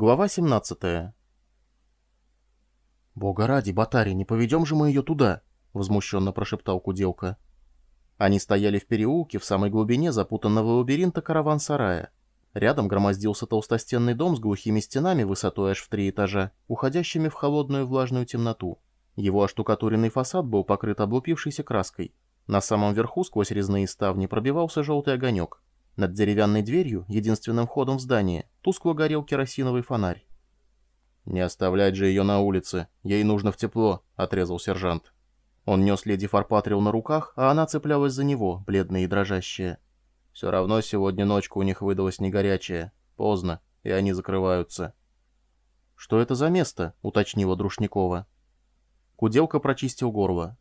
Глава 17 «Бога ради, Батари, не поведем же мы ее туда!» — возмущенно прошептал Куделка. Они стояли в переулке в самой глубине запутанного лабиринта караван-сарая. Рядом громоздился толстостенный дом с глухими стенами высотой аж в три этажа, уходящими в холодную влажную темноту. Его оштукатуренный фасад был покрыт облупившейся краской. На самом верху сквозь резные ставни пробивался желтый огонек. Над деревянной дверью, единственным входом в здание, тускло горел керосиновый фонарь. «Не оставлять же ее на улице, ей нужно в тепло», — отрезал сержант. Он нес леди Фарпатрио на руках, а она цеплялась за него, бледная и дрожащая. Все равно сегодня ночка у них выдалась не горячая. Поздно, и они закрываются. «Что это за место?» — уточнила Друшникова. Куделка прочистил горло.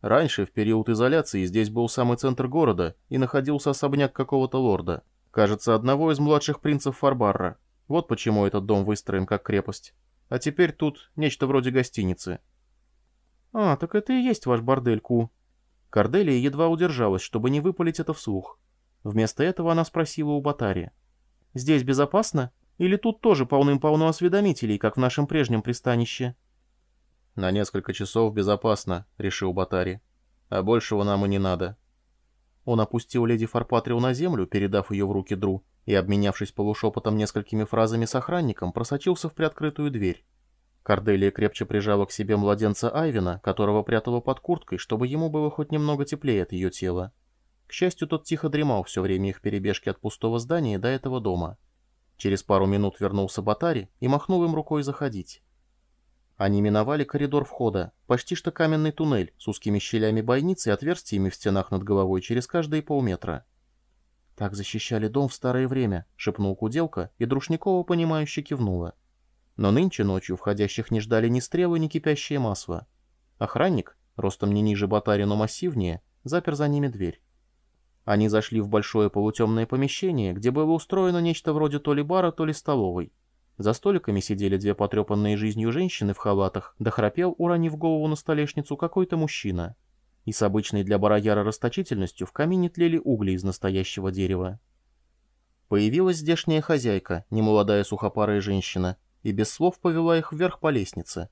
Раньше, в период изоляции, здесь был самый центр города и находился особняк какого-то лорда. Кажется, одного из младших принцев Фарбарра. Вот почему этот дом выстроен как крепость. А теперь тут нечто вроде гостиницы. «А, так это и есть ваш бордель, Ку». Корделия едва удержалась, чтобы не выпалить это вслух. Вместо этого она спросила у Батари. «Здесь безопасно? Или тут тоже полным-полно осведомителей, как в нашем прежнем пристанище?» «На несколько часов безопасно», — решил Батари. «А большего нам и не надо». Он опустил леди Фарпатрио на землю, передав ее в руки Дру, и, обменявшись полушепотом несколькими фразами с охранником, просочился в приоткрытую дверь. Корделия крепче прижала к себе младенца Айвина, которого прятала под курткой, чтобы ему было хоть немного теплее от ее тела. К счастью, тот тихо дремал все время их перебежки от пустого здания до этого дома. Через пару минут вернулся Батари и махнул им рукой заходить. Они миновали коридор входа, почти что каменный туннель с узкими щелями бойниц и отверстиями в стенах над головой через каждые полметра. «Так защищали дом в старое время», — шепнул Куделка, и Друшникова, понимающе кивнула. Но нынче ночью входящих не ждали ни стрелы, ни кипящее масло. Охранник, ростом не ниже Батари, но массивнее, запер за ними дверь. Они зашли в большое полутемное помещение, где было устроено нечто вроде то ли бара, то ли столовой. За столиками сидели две потрепанные жизнью женщины в халатах, да храпел, уронив голову на столешницу, какой-то мужчина. И с обычной для барояра расточительностью в камине тлели угли из настоящего дерева. Появилась здешняя хозяйка, немолодая сухопарая женщина, и без слов повела их вверх по лестнице.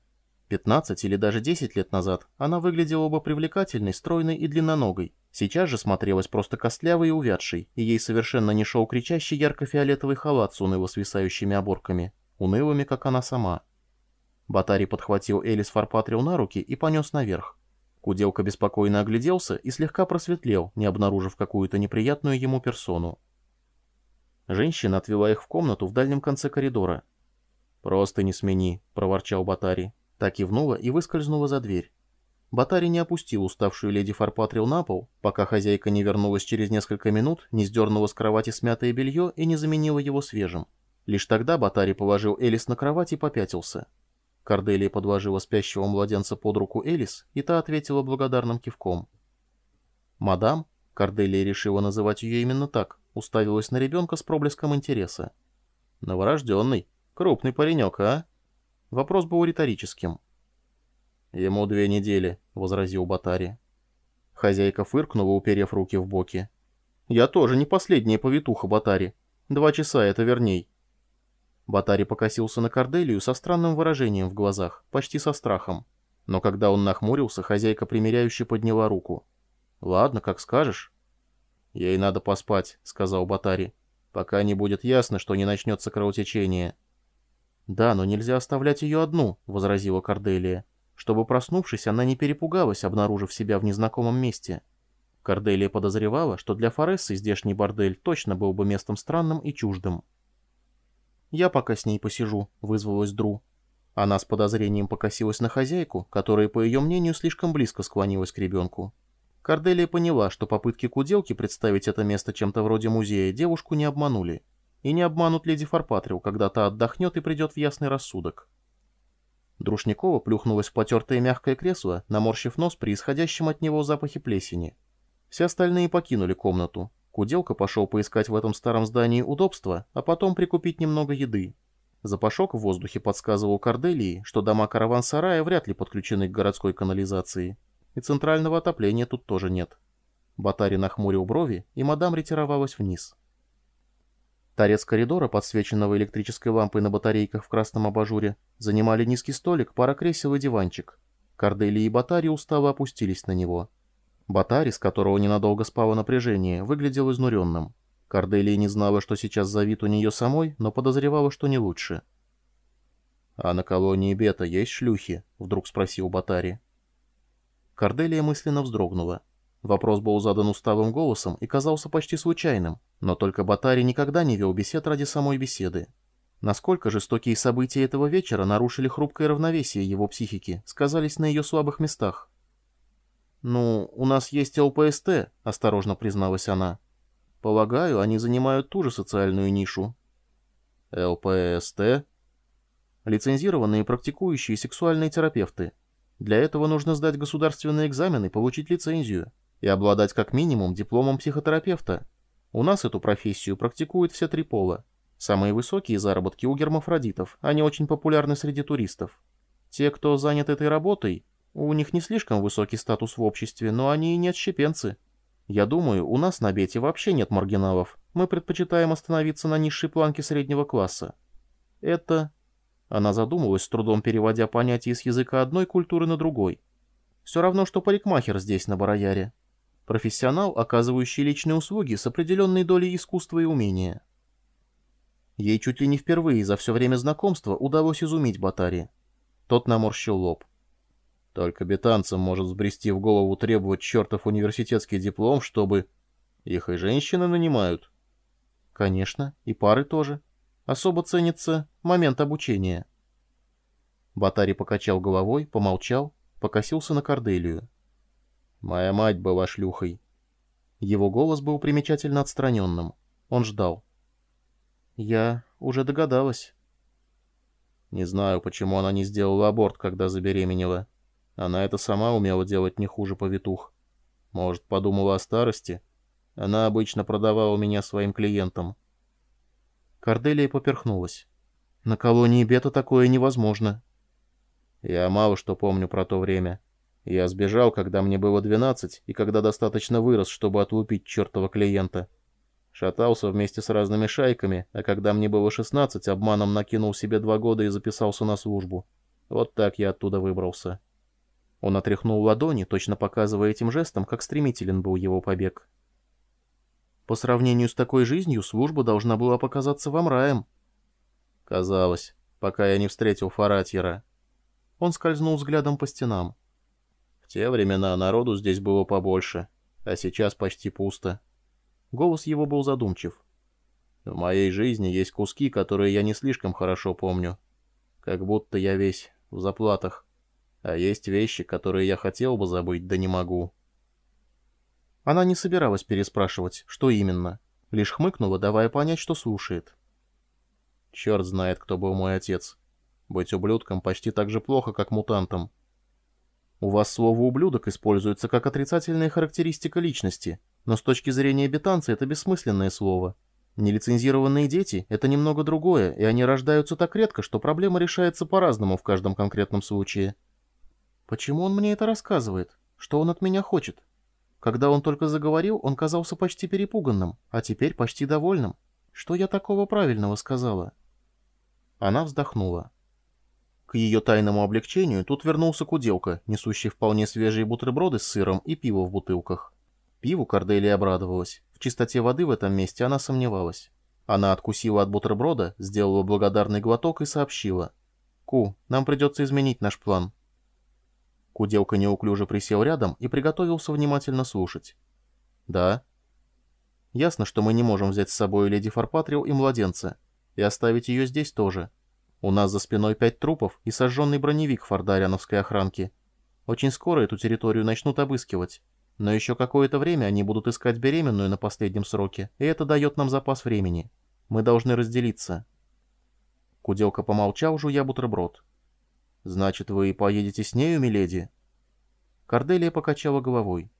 15 или даже 10 лет назад она выглядела бы привлекательной, стройной и длинноногой. Сейчас же смотрелась просто костлявой и увядшей, и ей совершенно не шел кричащий ярко-фиолетовый халат с уныло свисающими оборками унылыми, как она сама. Батари подхватил Элис Фарпатрио на руки и понес наверх. Куделка беспокойно огляделся и слегка просветлел, не обнаружив какую-то неприятную ему персону. Женщина отвела их в комнату в дальнем конце коридора. «Просто не смени», — проворчал Батари. Так кивнула и выскользнула за дверь. Батари не опустил уставшую леди Фарпатрил на пол, пока хозяйка не вернулась через несколько минут, не сдернула с кровати смятое белье и не заменила его свежим. Лишь тогда Батари положил Элис на кровать и попятился. Корделия подложила спящего младенца под руку Элис, и та ответила благодарным кивком. «Мадам», — Корделия решила называть ее именно так, уставилась на ребенка с проблеском интереса. «Новорожденный. Крупный паренек, а?» Вопрос был риторическим. «Ему две недели», — возразил Батари. Хозяйка фыркнула, уперев руки в боки. «Я тоже не последняя повитуха, Батари. Два часа это верней. Батари покосился на Корделию со странным выражением в глазах, почти со страхом. Но когда он нахмурился, хозяйка примиряюще подняла руку. «Ладно, как скажешь». «Ей надо поспать», — сказал Батари, «пока не будет ясно, что не начнется кровотечение». «Да, но нельзя оставлять ее одну», — возразила Корделия, чтобы, проснувшись, она не перепугалась, обнаружив себя в незнакомом месте. Корделия подозревала, что для Форессы здешний бордель точно был бы местом странным и чуждым. «Я пока с ней посижу», — вызвалась Дру. Она с подозрением покосилась на хозяйку, которая, по ее мнению, слишком близко склонилась к ребенку. Корделия поняла, что попытки куделки представить это место чем-то вроде музея девушку не обманули. И не обманут леди Фарпатрио, когда та отдохнет и придет в ясный рассудок. Друшникова плюхнулась в потертое мягкое кресло, наморщив нос при исходящем от него запахе плесени. Все остальные покинули комнату, Куделка пошел поискать в этом старом здании удобства, а потом прикупить немного еды. Запашок в воздухе подсказывал Корделии, что дома караван-сарая вряд ли подключены к городской канализации. И центрального отопления тут тоже нет. Батари нахмурил брови, и мадам ретировалась вниз. Торец коридора, подсвеченного электрической лампой на батарейках в красном абажуре, занимали низкий столик, пара кресел и диванчик. Кордели и Батари устало опустились на него. Батари, с которого ненадолго спало напряжение, выглядел изнуренным. Корделия не знала, что сейчас за вид у нее самой, но подозревала, что не лучше. «А на колонии Бета есть шлюхи?» — вдруг спросил Батари. Корделия мысленно вздрогнула. Вопрос был задан усталым голосом и казался почти случайным, но только Батари никогда не вел бесед ради самой беседы. Насколько жестокие события этого вечера нарушили хрупкое равновесие его психики, сказались на ее слабых местах. «Ну, у нас есть ЛПСТ», — осторожно призналась она. «Полагаю, они занимают ту же социальную нишу». «ЛПСТ?» Лицензированные практикующие сексуальные терапевты. Для этого нужно сдать государственный экзамен и получить лицензию. И обладать как минимум дипломом психотерапевта. У нас эту профессию практикуют все три пола. Самые высокие заработки у гермафродитов, они очень популярны среди туристов. Те, кто занят этой работой, у них не слишком высокий статус в обществе, но они и не отщепенцы. Я думаю, у нас на Бете вообще нет маргиналов. Мы предпочитаем остановиться на низшей планке среднего класса. Это она задумалась, с трудом переводя понятие с языка одной культуры на другой. Все равно, что парикмахер здесь, на Барояре. Профессионал, оказывающий личные услуги с определенной долей искусства и умения. Ей чуть ли не впервые за все время знакомства удалось изумить Батари. Тот наморщил лоб. Только бетанцам может сбрести в голову требовать чертов университетский диплом, чтобы... Их и женщины нанимают. Конечно, и пары тоже. Особо ценится момент обучения. Батари покачал головой, помолчал, покосился на Корделию. «Моя мать была шлюхой». Его голос был примечательно отстраненным. Он ждал. «Я уже догадалась». «Не знаю, почему она не сделала аборт, когда забеременела. Она это сама умела делать не хуже повитух. Может, подумала о старости? Она обычно продавала меня своим клиентам». Корделия поперхнулась. «На колонии Бета такое невозможно». «Я мало что помню про то время. Я сбежал, когда мне было 12, и когда достаточно вырос, чтобы отлупить чертова клиента. Шатался вместе с разными шайками, а когда мне было 16, обманом накинул себе два года и записался на службу. Вот так я оттуда выбрался». Он отряхнул ладони, точно показывая этим жестом, как стремителен был его побег. По сравнению с такой жизнью, служба должна была показаться вам раем. Казалось, пока я не встретил Фаратьера. Он скользнул взглядом по стенам. В те времена народу здесь было побольше, а сейчас почти пусто. Голос его был задумчив. В моей жизни есть куски, которые я не слишком хорошо помню. Как будто я весь в заплатах. А есть вещи, которые я хотел бы забыть, да не могу. Она не собиралась переспрашивать, что именно, лишь хмыкнула, давая понять, что слушает. «Черт знает, кто был мой отец. Быть ублюдком почти так же плохо, как мутантом». «У вас слово «ублюдок» используется как отрицательная характеристика личности, но с точки зрения бетанца это бессмысленное слово. Нелицензированные дети — это немного другое, и они рождаются так редко, что проблема решается по-разному в каждом конкретном случае». «Почему он мне это рассказывает? Что он от меня хочет?» Когда он только заговорил, он казался почти перепуганным, а теперь почти довольным. Что я такого правильного сказала? Она вздохнула. К ее тайному облегчению тут вернулся куделка, несущий вполне свежие бутерброды с сыром и пиво в бутылках. Пиву Корделия обрадовалась. В чистоте воды в этом месте она сомневалась. Она откусила от бутерброда, сделала благодарный глоток и сообщила. «Ку, нам придется изменить наш план. Куделка неуклюже присел рядом и приготовился внимательно слушать. «Да». «Ясно, что мы не можем взять с собой леди Фарпатрио и младенца, и оставить ее здесь тоже. У нас за спиной пять трупов и сожженный броневик фордариановской охранки. Очень скоро эту территорию начнут обыскивать, но еще какое-то время они будут искать беременную на последнем сроке, и это дает нам запас времени. Мы должны разделиться». Куделка помолчал, жуя бутерброд. «Значит, вы поедете с нею, миледи?» Корделия покачала головой.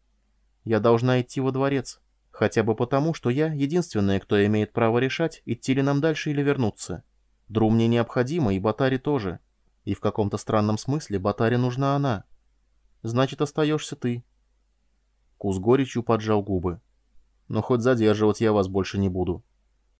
«Я должна идти во дворец, хотя бы потому, что я единственная, кто имеет право решать, идти ли нам дальше или вернуться. Дру мне необходима, и Батаре тоже. И в каком-то странном смысле Батаре нужна она. Значит, остаешься ты». Кус горечью поджал губы. «Но хоть задерживать я вас больше не буду».